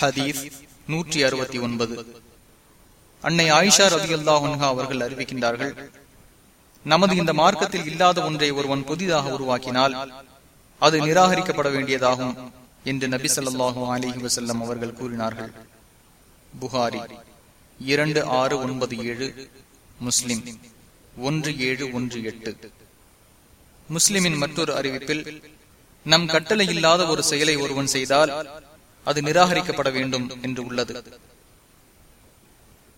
ஹதீஸ் நூற்றி அறுபத்தி ஒன்பது. அன்னை ஆயிஷா ரதி அல்லாஹா அவர்கள் அறிவிக்கின்றார்கள் நமது இந்த மார்க்கத்தில் இல்லாத ஒன்றை ஒருவன் புதிதாக உருவாக்கினால் அது நிராகரிக்கப்பட வேண்டியதாகும் என்று நபி சொல்லாஹு அலிஹி வசல்லம் அவர்கள் கூறினார்கள். புகாரி இரண்டு ஆறு ஒன்பது ஏழு முஸ்லிம் ஒன்று ஏழு ஒன்று எட்டு. முஸ்லிமின் மற்றொரு அறிவிப்பில் நம் கட்டளை இல்லாத ஒரு செயலை ஒருவன் செய்தால் அது நிராகரிக்கப்பட வேண்டும் என்று உள்ளது.